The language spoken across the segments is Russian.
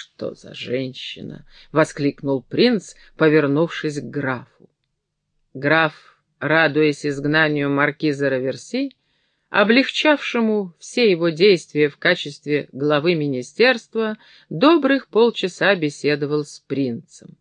что за женщина!» — воскликнул принц, повернувшись к графу. Граф, радуясь изгнанию маркиза Раверси, облегчавшему все его действия в качестве главы министерства, добрых полчаса беседовал с принцем.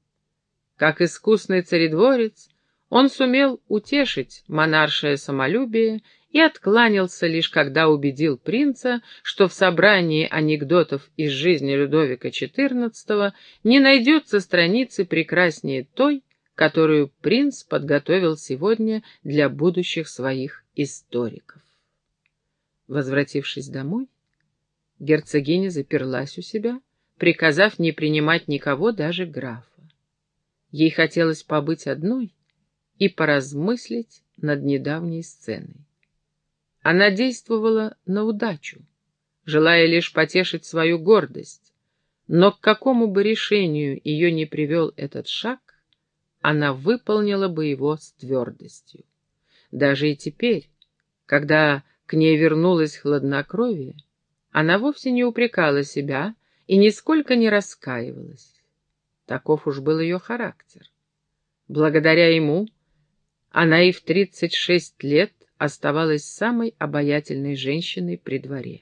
Как искусный царедворец, он сумел утешить монаршее самолюбие и откланялся лишь когда убедил принца, что в собрании анекдотов из жизни Людовика XIV не найдется страницы прекраснее той, которую принц подготовил сегодня для будущих своих историков. Возвратившись домой, герцогиня заперлась у себя, приказав не принимать никого, даже графа. Ей хотелось побыть одной и поразмыслить над недавней сценой. Она действовала на удачу, желая лишь потешить свою гордость, но к какому бы решению ее не привел этот шаг, она выполнила бы его с твердостью. Даже и теперь, когда к ней вернулось хладнокровие, она вовсе не упрекала себя и нисколько не раскаивалась. Таков уж был ее характер. Благодаря ему она и в тридцать шесть лет оставалась самой обаятельной женщиной при дворе.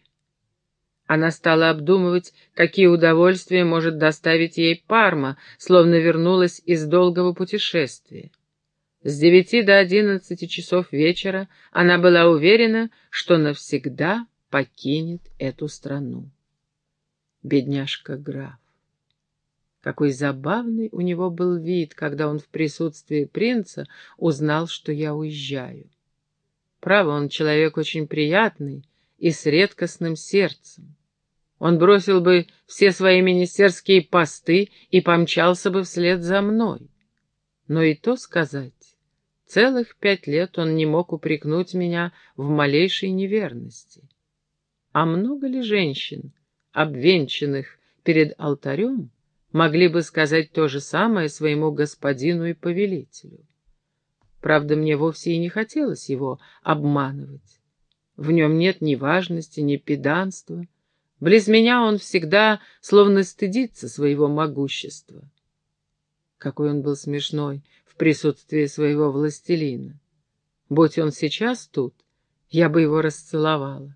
Она стала обдумывать, какие удовольствия может доставить ей Парма, словно вернулась из долгого путешествия. С девяти до одиннадцати часов вечера она была уверена, что навсегда покинет эту страну. Бедняжка граф. Какой забавный у него был вид, когда он в присутствии принца узнал, что я уезжаю. Право, он человек очень приятный и с редкостным сердцем. Он бросил бы все свои министерские посты и помчался бы вслед за мной. Но и то сказать, Целых пять лет он не мог упрекнуть меня в малейшей неверности. А много ли женщин, обвенчанных перед алтарем, могли бы сказать то же самое своему господину и повелителю? Правда, мне вовсе и не хотелось его обманывать. В нем нет ни важности, ни педанства. Близ меня он всегда словно стыдится своего могущества. Какой он был смешной в присутствии своего властелина. Будь он сейчас тут, я бы его расцеловала.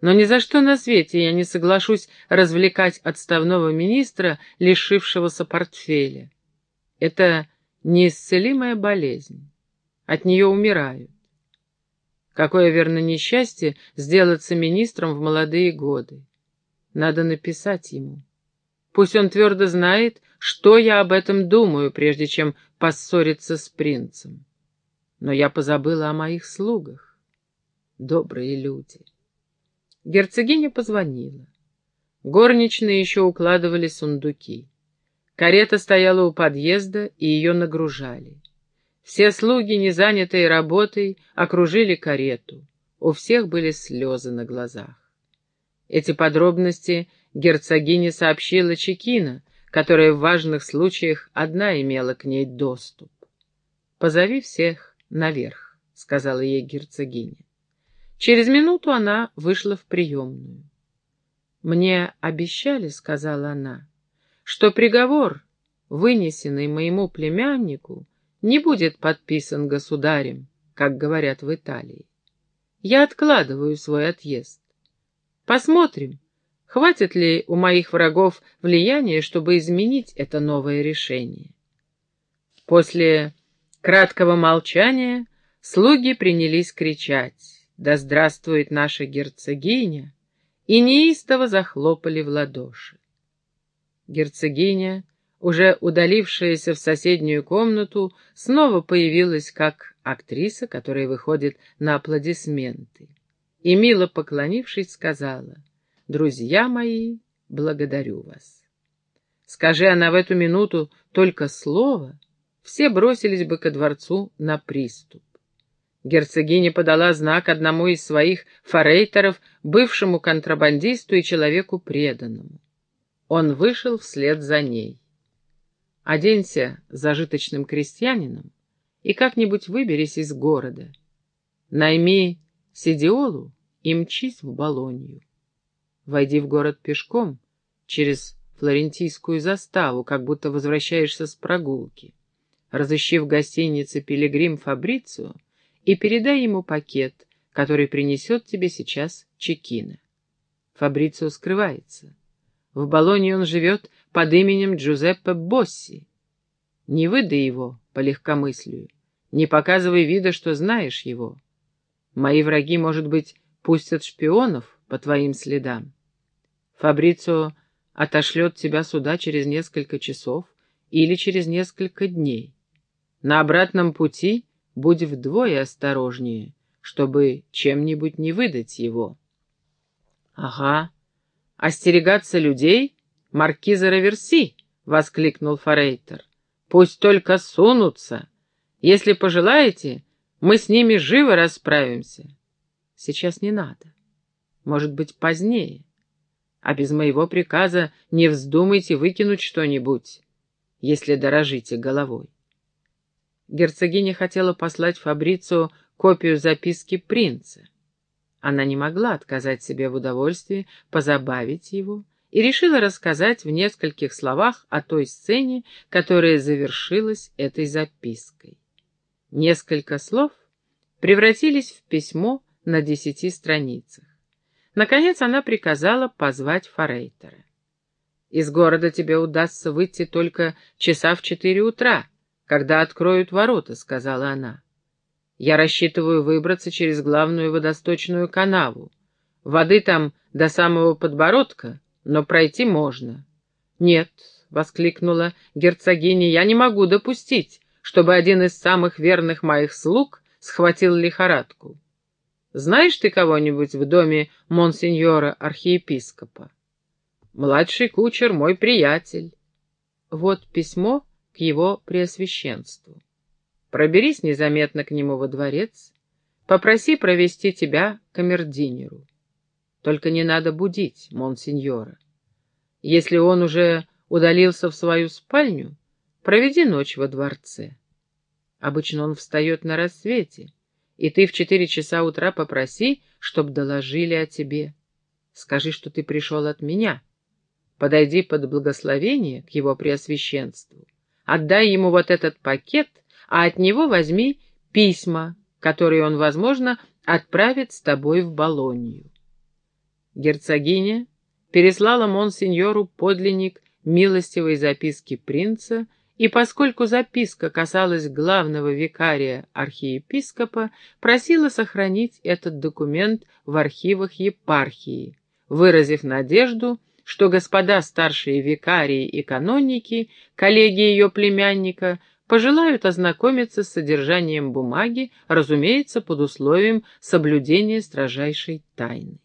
Но ни за что на свете я не соглашусь развлекать отставного министра, лишившегося портфеля. Это неисцелимая болезнь. От нее умирают. Какое, верно, несчастье сделаться министром в молодые годы. Надо написать ему. Пусть он твердо знает, что я об этом думаю, прежде чем поссориться с принцем. Но я позабыла о моих слугах. Добрые люди. Герцогиня позвонила. Горничные еще укладывали сундуки. Карета стояла у подъезда, и ее нагружали. Все слуги, не занятые работой, окружили карету. У всех были слезы на глазах. Эти подробности герцогине сообщила Чекина, которая в важных случаях одна имела к ней доступ. «Позови всех наверх», — сказала ей герцогиня. Через минуту она вышла в приемную. «Мне обещали», — сказала она, — «что приговор, вынесенный моему племяннику, не будет подписан государем, как говорят в Италии. Я откладываю свой отъезд. Посмотрим, хватит ли у моих врагов влияния, чтобы изменить это новое решение. После краткого молчания слуги принялись кричать «Да здравствует наша герцогиня!» и неистово захлопали в ладоши. Герцогиня, уже удалившаяся в соседнюю комнату, снова появилась как актриса, которая выходит на аплодисменты и, мило поклонившись, сказала, «Друзья мои, благодарю вас». Скажи она в эту минуту только слово, все бросились бы ко дворцу на приступ. Герцогиня подала знак одному из своих форейтеров, бывшему контрабандисту и человеку преданному. Он вышел вслед за ней. «Оденься зажиточным крестьянином и как-нибудь выберись из города. Найми Сидиолу и мчись в Болонью. Войди в город пешком, через флорентийскую заставу, как будто возвращаешься с прогулки. Разыщи в гостинице пилигрим Фабрицио и передай ему пакет, который принесет тебе сейчас Чекина. Фабрицио скрывается. В Болонье он живет под именем Джузеппе Босси. Не выдай его по легкомыслию, не показывай вида, что знаешь его. Мои враги, может быть, пустят шпионов по твоим следам. Фабрицио отошлет тебя сюда через несколько часов или через несколько дней. На обратном пути будь вдвое осторожнее, чтобы чем-нибудь не выдать его. Ага, остерегаться людей — маркиза Раверси, — воскликнул Форейтер. Пусть только сунутся. Если пожелаете, мы с ними живо расправимся. Сейчас не надо. Может быть, позднее. А без моего приказа не вздумайте выкинуть что-нибудь, если дорожите головой. Герцогиня хотела послать Фабрицу копию записки принца. Она не могла отказать себе в удовольствии позабавить его и решила рассказать в нескольких словах о той сцене, которая завершилась этой запиской. Несколько слов превратились в письмо на десяти страницах. Наконец она приказала позвать Форейтера. «Из города тебе удастся выйти только часа в четыре утра», когда откроют ворота», — сказала она. «Я рассчитываю выбраться через главную водосточную канаву. Воды там до самого подбородка, но пройти можно». «Нет», — воскликнула герцогиня, — «я не могу допустить, чтобы один из самых верных моих слуг схватил лихорадку. Знаешь ты кого-нибудь в доме монсеньора-архиепископа?» «Младший кучер мой приятель». Вот письмо, к его преосвященству. Проберись незаметно к нему во дворец, попроси провести тебя к камердинеру. Только не надо будить монсеньора. Если он уже удалился в свою спальню, проведи ночь во дворце. Обычно он встает на рассвете, и ты в четыре часа утра попроси, чтоб доложили о тебе. Скажи, что ты пришел от меня. Подойди под благословение к его преосвященству Отдай ему вот этот пакет, а от него возьми письма, которые он, возможно, отправит с тобой в Болонью. Герцогиня переслала монсеньору подлинник милостивой записки принца, и поскольку записка касалась главного викария архиепископа, просила сохранить этот документ в архивах епархии, выразив надежду, что господа старшие викарии и каноники, коллеги ее племянника, пожелают ознакомиться с содержанием бумаги, разумеется, под условием соблюдения строжайшей тайны.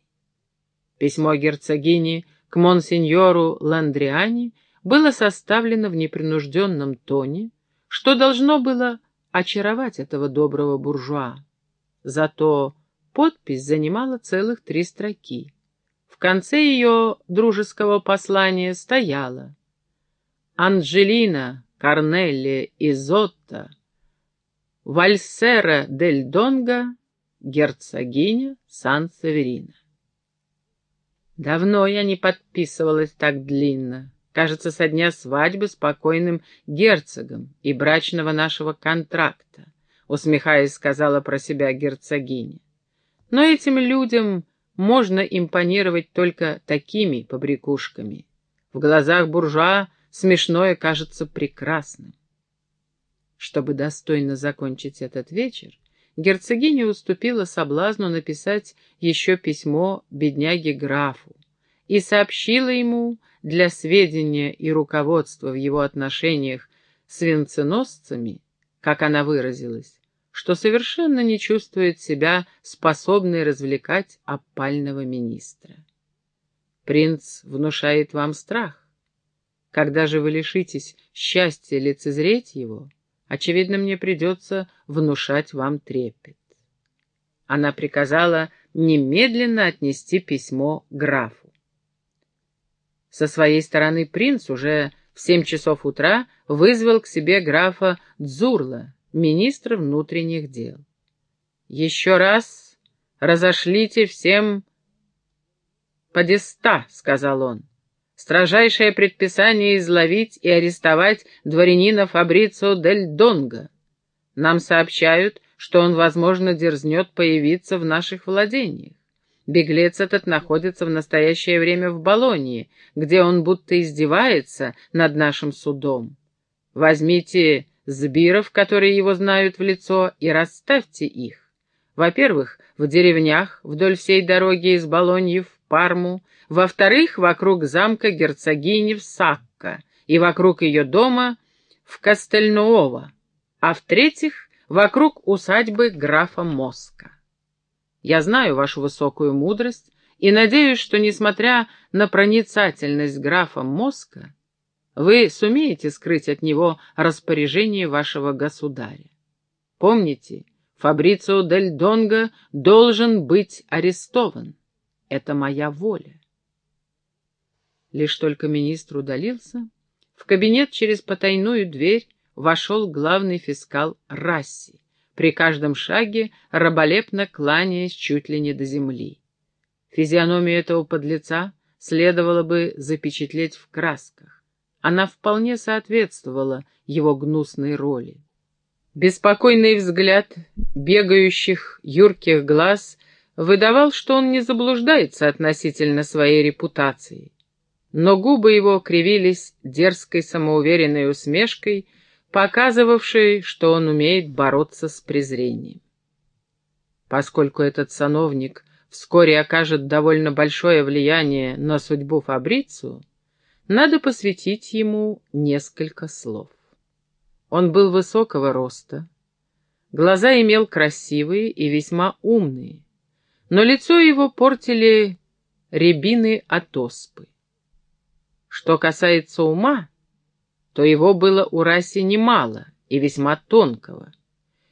Письмо герцогини к монсеньору Ландриани было составлено в непринужденном тоне, что должно было очаровать этого доброго буржуа. Зато подпись занимала целых три строки конце ее дружеского послания стояло «Анджелина, Корнелия и Зотта, Вальсера дель Донго, герцогиня Сан-Северина». Давно я не подписывалась так длинно. Кажется, со дня свадьбы с покойным герцогом и брачного нашего контракта, усмехаясь, сказала про себя герцогиня. Но этим людям можно импонировать только такими побрякушками. В глазах буржуа смешное кажется прекрасным. Чтобы достойно закончить этот вечер, герцогиня уступила соблазну написать еще письмо бедняге-графу и сообщила ему для сведения и руководства в его отношениях с венценосцами, как она выразилась, что совершенно не чувствует себя способной развлекать опального министра. Принц внушает вам страх. Когда же вы лишитесь счастья лицезреть его, очевидно, мне придется внушать вам трепет. Она приказала немедленно отнести письмо графу. Со своей стороны принц уже в семь часов утра вызвал к себе графа Дзурла, министра внутренних дел. «Еще раз разошлите всем подеста», — сказал он. Строжайшее предписание изловить и арестовать дворянина Фабрицио дель Донго. Нам сообщают, что он, возможно, дерзнет появиться в наших владениях. Беглец этот находится в настоящее время в Болонии, где он будто издевается над нашим судом. Возьмите сбиров, которые его знают в лицо, и расставьте их. Во-первых, в деревнях вдоль всей дороги из Болоньи в Парму, во-вторых, вокруг замка герцогини в Сакко и вокруг ее дома в Кастельнуово, а в-третьих, вокруг усадьбы графа Моска. Я знаю вашу высокую мудрость и надеюсь, что, несмотря на проницательность графа Моска, вы сумеете скрыть от него распоряжение вашего государя. Помните, Фабрицио Дель Донго должен быть арестован. Это моя воля. Лишь только министр удалился, в кабинет через потайную дверь вошел главный фискал Расси, при каждом шаге раболепно кланяясь чуть ли не до земли. Физиономию этого подлеца следовало бы запечатлеть в красках. Она вполне соответствовала его гнусной роли. Беспокойный взгляд бегающих юрких глаз выдавал, что он не заблуждается относительно своей репутации. Но губы его кривились дерзкой самоуверенной усмешкой, показывавшей, что он умеет бороться с презрением. Поскольку этот сановник вскоре окажет довольно большое влияние на судьбу Фабрицу, надо посвятить ему несколько слов. Он был высокого роста, глаза имел красивые и весьма умные, но лицо его портили рябины от оспы. Что касается ума, то его было у Раси немало и весьма тонкого.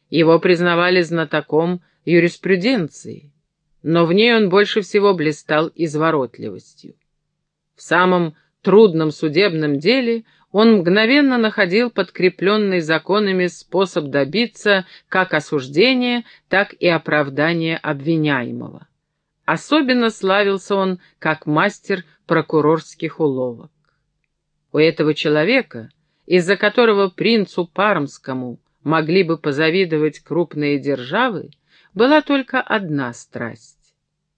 Его признавали знатоком юриспруденции, но в ней он больше всего блистал изворотливостью. В самом трудном судебном деле он мгновенно находил подкрепленный законами способ добиться как осуждения, так и оправдания обвиняемого. Особенно славился он как мастер прокурорских уловок. У этого человека, из-за которого принцу Пармскому могли бы позавидовать крупные державы, была только одна страсть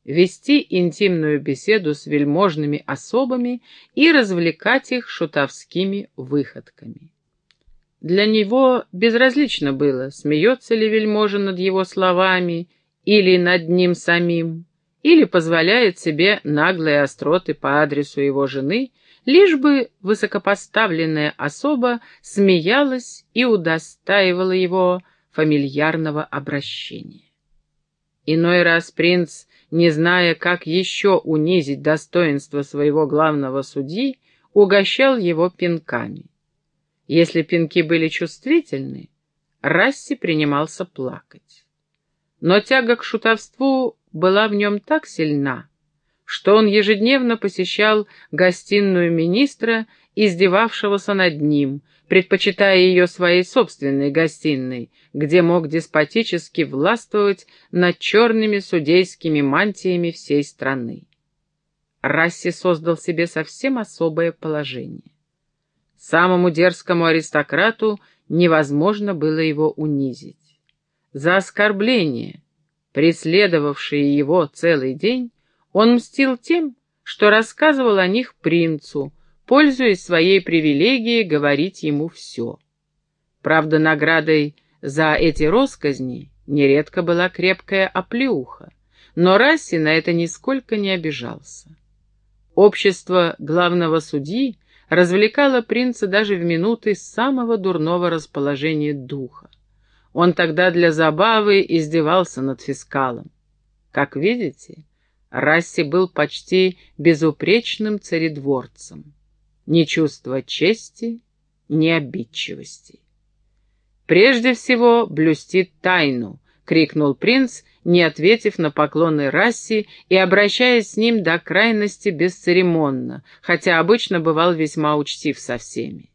вести интимную беседу с вельможными особами и развлекать их шутовскими выходками. Для него безразлично было, смеется ли вельможа над его словами или над ним самим, или позволяет себе наглые остроты по адресу его жены, лишь бы высокопоставленная особа смеялась и удостаивала его фамильярного обращения. Иной раз принц не зная, как еще унизить достоинство своего главного судьи, угощал его пинками. Если пинки были чувствительны, Расси принимался плакать. Но тяга к шутовству была в нем так сильна, что он ежедневно посещал гостиную министра, издевавшегося над ним, предпочитая ее своей собственной гостиной, где мог деспотически властвовать над черными судейскими мантиями всей страны. Расси создал себе совсем особое положение. Самому дерзкому аристократу невозможно было его унизить. За оскорбление, преследовавшие его целый день, он мстил тем, что рассказывал о них принцу, пользуясь своей привилегией говорить ему все. Правда, наградой за эти росказни нередко была крепкая оплеуха, но Расси на это нисколько не обижался. Общество главного судьи развлекало принца даже в минуты самого дурного расположения духа. Он тогда для забавы издевался над фискалом. Как видите, Расси был почти безупречным царедворцем ни чувства чести, ни обидчивости. «Прежде всего блюсти тайну!» — крикнул принц, не ответив на поклоны Расси и обращаясь с ним до крайности бесцеремонно, хотя обычно бывал весьма учтив со всеми.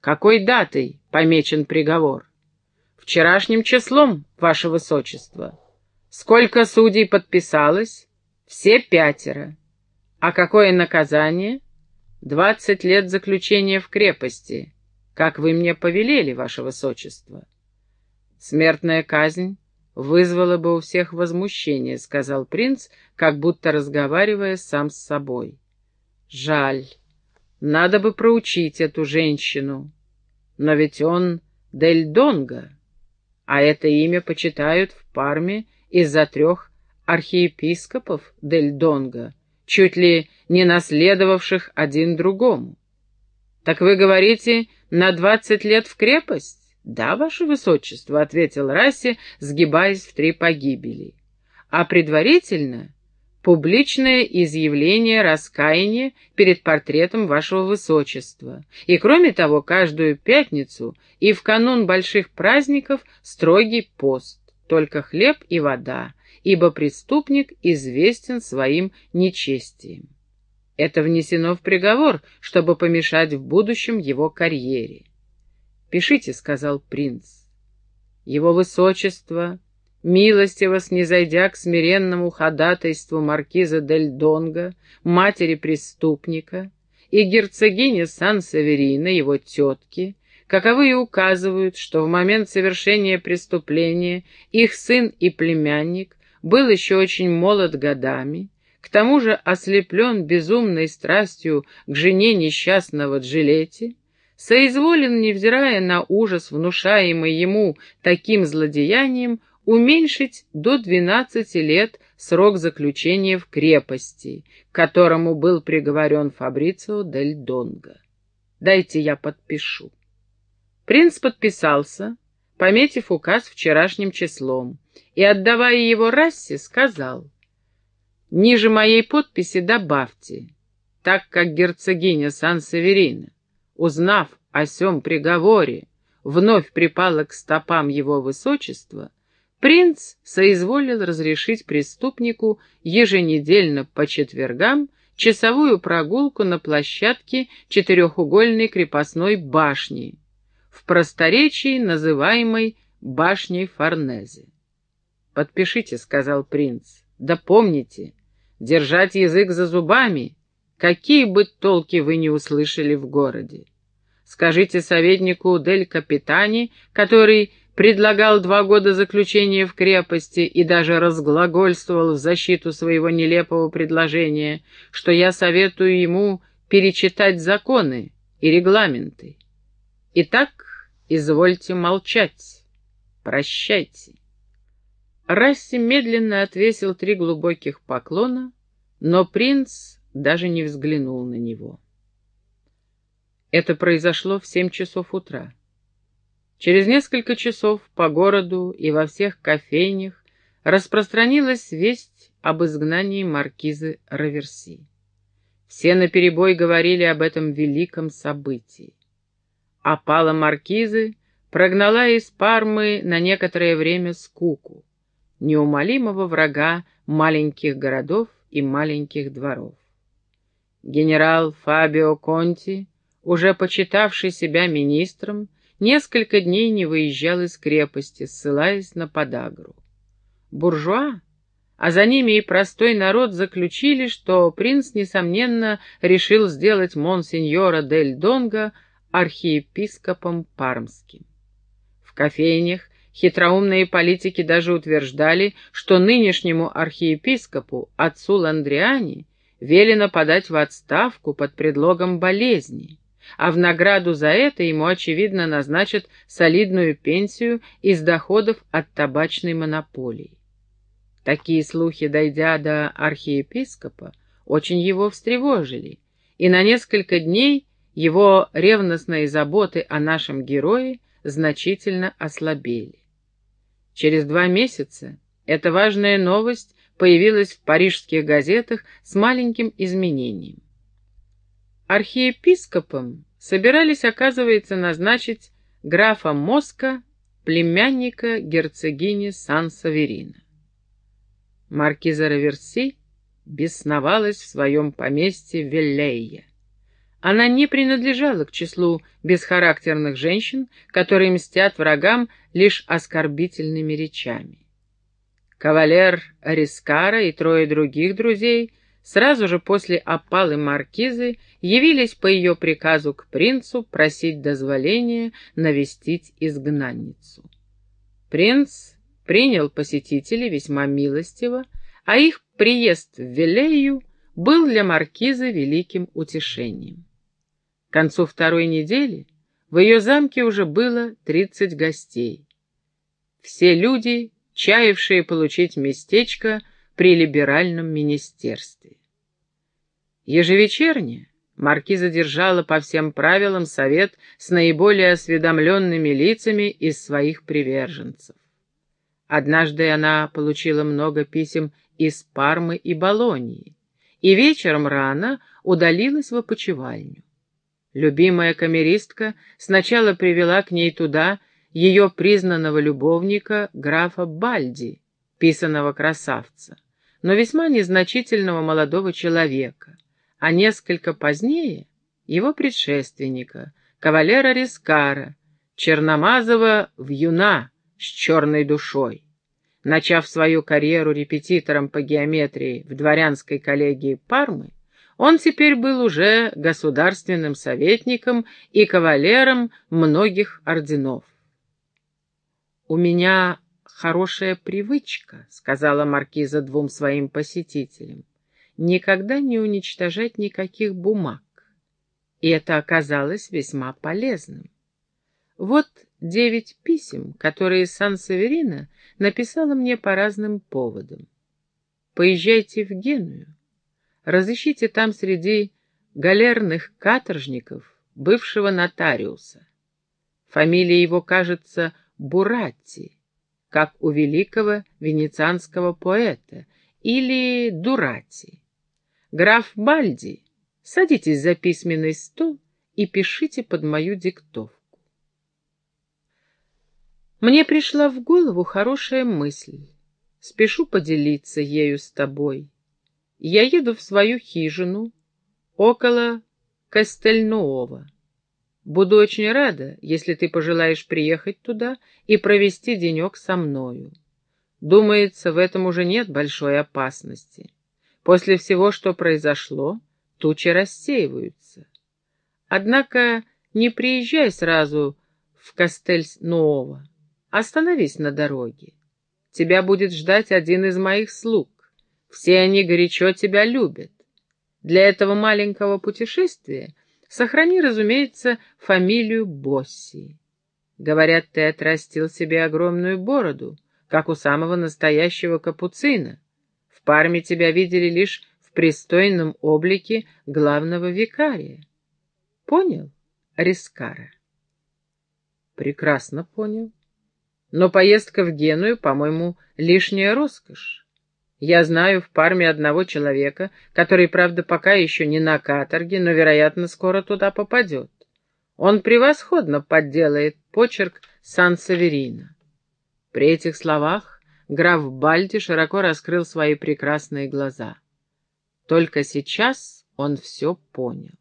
«Какой датой помечен приговор?» «Вчерашним числом, ваше высочество». «Сколько судей подписалось?» «Все пятеро». «А какое наказание?» Двадцать лет заключения в крепости, как вы мне повелели, ваше высочество. Смертная казнь вызвала бы у всех возмущение, сказал принц, как будто разговаривая сам с собой. Жаль, надо бы проучить эту женщину. Но ведь он Дель Донго, а это имя почитают в Парме из-за трех архиепископов Дель Донго, чуть ли не наследовавших один другому. «Так вы говорите, на двадцать лет в крепость?» «Да, ваше высочество», — ответил Расси, сгибаясь в три погибели. «А предварительно публичное изъявление раскаяния перед портретом вашего высочества. И кроме того, каждую пятницу и в канун больших праздников строгий пост, только хлеб и вода, ибо преступник известен своим нечестием. Это внесено в приговор, чтобы помешать в будущем его карьере. «Пишите», — сказал принц. «Его высочество...» милостиво снизойдя к смиренному ходатайству маркиза Дель Донго, матери преступника, и герцогини Сан-Саверина, его тетки, каковые указывают, что в момент совершения преступления их сын и племянник был еще очень молод годами, к тому же ослеплен безумной страстью к жене несчастного Джилетти, соизволен, невзирая на ужас, внушаемый ему таким злодеянием, уменьшить до 12 лет срок заключения в крепости, к которому был приговорен Фабрицио дель Донго. Дайте я подпишу. Принц подписался, пометив указ вчерашним числом, и, отдавая его Рассе, сказал, «Ниже моей подписи добавьте, так как герцогиня Сан-Северина, узнав о сём приговоре, вновь припала к стопам его высочества, Принц соизволил разрешить преступнику еженедельно по четвергам часовую прогулку на площадке четырехугольной крепостной башни, в просторечии называемой башней Форнезе. «Подпишите», — сказал принц, — «да помните, держать язык за зубами, какие бы толки вы не услышали в городе. Скажите советнику Дель Капитани, который предлагал два года заключения в крепости и даже разглагольствовал в защиту своего нелепого предложения, что я советую ему перечитать законы и регламенты. Итак, извольте молчать. Прощайте. Расси медленно отвесил три глубоких поклона, но принц даже не взглянул на него. Это произошло в семь часов утра. Через несколько часов по городу и во всех кофейнях распространилась весть об изгнании маркизы Раверси. Все наперебой говорили об этом великом событии. Опала маркизы прогнала из Пармы на некоторое время скуку, неумолимого врага маленьких городов и маленьких дворов. Генерал Фабио Конти, уже почитавший себя министром, несколько дней не выезжал из крепости, ссылаясь на подагру. Буржуа, а за ними и простой народ заключили, что принц, несомненно, решил сделать монсеньора дель Донго архиепископом пармским. В кофейнях хитроумные политики даже утверждали, что нынешнему архиепископу, отцу Ландриани, велено подать в отставку под предлогом болезни а в награду за это ему, очевидно, назначат солидную пенсию из доходов от табачной монополии. Такие слухи, дойдя до архиепископа, очень его встревожили, и на несколько дней его ревностные заботы о нашем герое значительно ослабели. Через два месяца эта важная новость появилась в парижских газетах с маленьким изменением. Архиепископом собирались, оказывается, назначить графа Моска, племянника герцогини Сан-Саверина. Маркиза Раверси бесновалась в своем поместье Веллея. Она не принадлежала к числу бесхарактерных женщин, которые мстят врагам лишь оскорбительными речами. Кавалер Рискара и трое других друзей сразу же после опалы маркизы явились по ее приказу к принцу просить дозволения навестить изгнанницу. Принц принял посетителей весьма милостиво, а их приезд в Велею был для маркизы великим утешением. К концу второй недели в ее замке уже было тридцать гостей. Все люди, чаявшие получить местечко при либеральном министерстве. Ежевечерне маркиза держала по всем правилам совет с наиболее осведомленными лицами из своих приверженцев. Однажды она получила много писем из Пармы и Болонии, и вечером рано удалилась в опочивальню. Любимая камеристка сначала привела к ней туда ее признанного любовника графа Бальди, писаного красавца, но весьма незначительного молодого человека, а несколько позднее его предшественника, кавалера Рискара, черномазого вьюна с черной душой. Начав свою карьеру репетитором по геометрии в дворянской коллегии Пармы, он теперь был уже государственным советником и кавалером многих орденов. «У меня хорошая привычка», — сказала маркиза двум своим посетителям, — «никогда не уничтожать никаких бумаг». И это оказалось весьма полезным. Вот девять писем, которые Сан-Северина написала мне по разным поводам. Поезжайте в Геную, разыщите там среди галерных каторжников бывшего нотариуса. Фамилия его, кажется, Буратти, как у великого венецианского поэта, или Дурати. Граф Бальди, садитесь за письменный стол и пишите под мою диктовку. Мне пришла в голову хорошая мысль. Спешу поделиться ею с тобой. Я еду в свою хижину около Кастельнуова. Буду очень рада, если ты пожелаешь приехать туда и провести денек со мною. Думается, в этом уже нет большой опасности. После всего, что произошло, тучи рассеиваются. Однако не приезжай сразу в Кастельс-Нуово. Остановись на дороге. Тебя будет ждать один из моих слуг. Все они горячо тебя любят. Для этого маленького путешествия сохрани, разумеется, фамилию Босси. Говорят, ты отрастил себе огромную бороду, как у самого настоящего капуцина. В Парме тебя видели лишь в пристойном облике главного викария. Понял, Рискара? Прекрасно понял. Но поездка в Геную, по-моему, лишняя роскошь. Я знаю в Парме одного человека, который, правда, пока еще не на каторге, но, вероятно, скоро туда попадет. Он превосходно подделает почерк Сан-Саверина. При этих словах граф Бальди широко раскрыл свои прекрасные глаза. Только сейчас он все понял.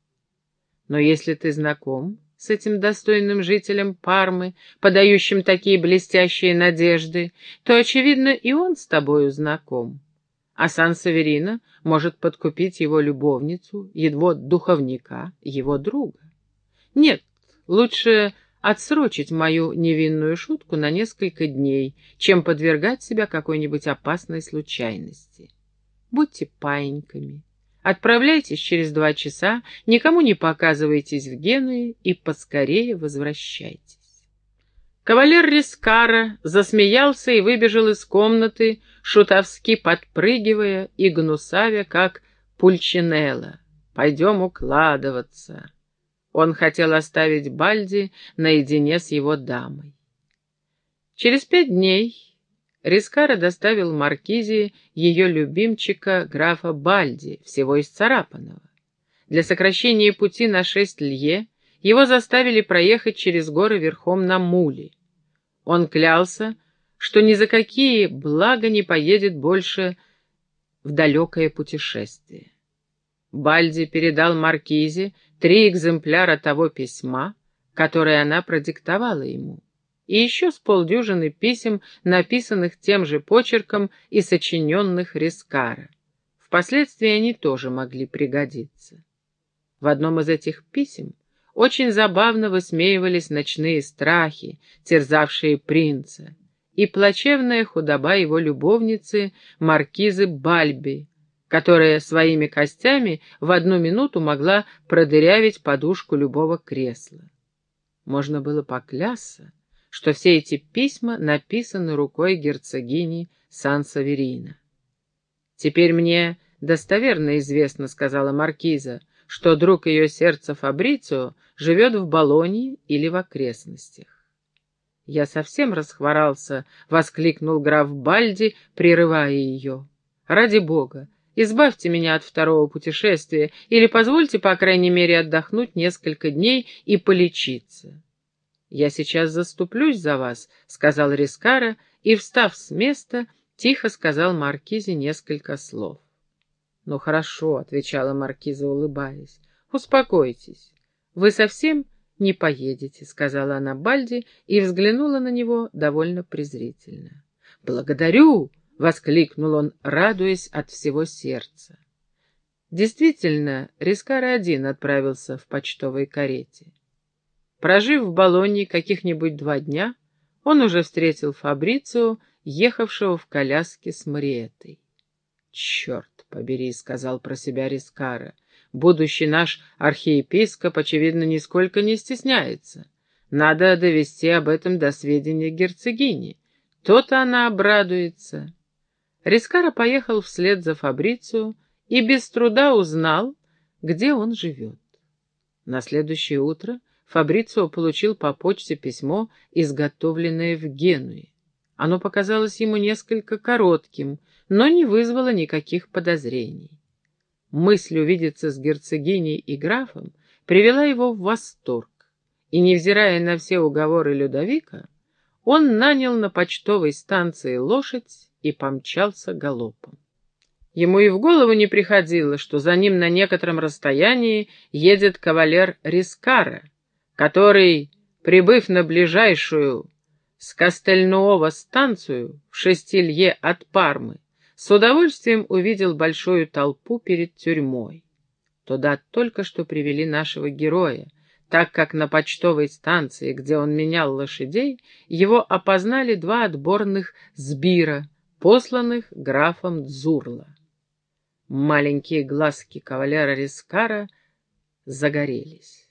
Но если ты знаком с этим достойным жителем Пармы, подающим такие блестящие надежды, то, очевидно, и он с тобою знаком. А Сан-Саверино может подкупить его любовницу, его духовника, его друга. Нет, лучше отсрочить мою невинную шутку на несколько дней, чем подвергать себя какой-нибудь опасной случайности. Будьте паиньками, Отправляйтесь через два часа, никому не показывайтесь в Генуе и поскорее возвращайтесь. Кавалер Рискара засмеялся и выбежал из комнаты, шутовски подпрыгивая и гнусавя, как пульчинелла. «Пойдем укладываться». Он хотел оставить Бальди наедине с его дамой. Через пять дней Рискара доставил Маркизе ее любимчика графа Бальди, всего исцарапанного. Для сокращения пути на шесть лье его заставили проехать через горы верхом на муле. Он клялся, что ни за какие блага не поедет больше в далекое путешествие. Бальди передал Маркизе три экземпляра того письма, которое она продиктовала ему и еще с полдюжины писем, написанных тем же почерком и сочиненных Рискара. Впоследствии они тоже могли пригодиться. В одном из этих писем очень забавно высмеивались ночные страхи, терзавшие принца, и плачевная худоба его любовницы маркизы Бальби, которая своими костями в одну минуту могла продырявить подушку любого кресла. Можно было поклясться, что все эти письма написаны рукой герцогини Сан-Саверина. «Теперь мне достоверно известно, — сказала маркиза, — что друг ее сердца Фабрицио живет в Болонии или в окрестностях. «Я совсем расхворался», — воскликнул граф Бальди, прерывая ее. «Ради бога, избавьте меня от второго путешествия или позвольте, по крайней мере, отдохнуть несколько дней и полечиться». «Я сейчас заступлюсь за вас», — сказал Рискара, и, встав с места, тихо сказал Маркизе несколько слов. «Ну хорошо», — отвечала Маркиза, улыбаясь, — «успокойтесь. Вы совсем не поедете», — сказала она Бальди и взглянула на него довольно презрительно. «Благодарю!» — воскликнул он, радуясь от всего сердца. Действительно, Рискар один отправился в почтовой карете. Прожив в Болонье каких-нибудь два дня, он уже встретил Фабрицио, ехавшего в коляске с Мариетой. «Черт побери», — сказал про себя Рискара, — Будущий наш архиепископ, очевидно, нисколько не стесняется. Надо довести об этом до сведения герцогини. То-то она обрадуется. Рискара поехал вслед за Фабрицию и без труда узнал, где он живет. На следующее утро Фабрицио получил по почте письмо, изготовленное в Генуе. Оно показалось ему несколько коротким, но не вызвало никаких подозрений. Мысль увидеться с герцогиней и графом привела его в восторг, и, невзирая на все уговоры Людовика, он нанял на почтовой станции лошадь и помчался галопом. Ему и в голову не приходило, что за ним на некотором расстоянии едет кавалер Рискара, который, прибыв на ближайшую с Кастельнуова станцию в шестилье от Пармы, с удовольствием увидел большую толпу перед тюрьмой. Туда только что привели нашего героя, так как на почтовой станции, где он менял лошадей, его опознали два отборных сбира, посланных графом Дзурла. Маленькие глазки кавалера Рискара загорелись.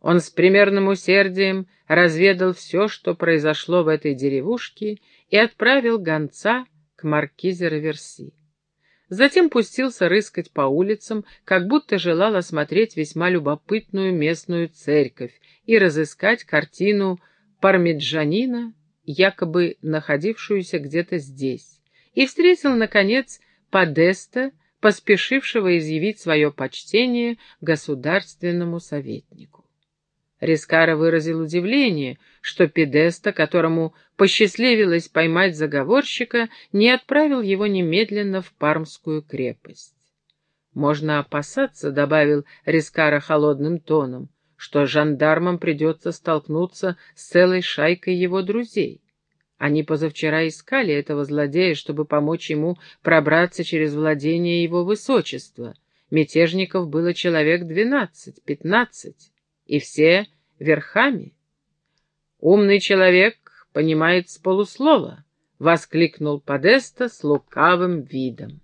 Он с примерным усердием разведал все, что произошло в этой деревушке, и отправил гонца к маркизе Раверси. Затем пустился рыскать по улицам, как будто желал осмотреть весьма любопытную местную церковь и разыскать картину Пармиджанина, якобы находившуюся где-то здесь, и встретил, наконец, Подеста, поспешившего изъявить свое почтение государственному советнику. Рискара выразил удивление, что Педеста, которому посчастливилось поймать заговорщика, не отправил его немедленно в Пармскую крепость. «Можно опасаться», — добавил Рискара холодным тоном, «что жандармам придется столкнуться с целой шайкой его друзей. Они позавчера искали этого злодея, чтобы помочь ему пробраться через владение его высочества. Мятежников было человек двенадцать-пятнадцать и все верхами. «Умный человек понимает с полуслова», — воскликнул Подеста с лукавым видом.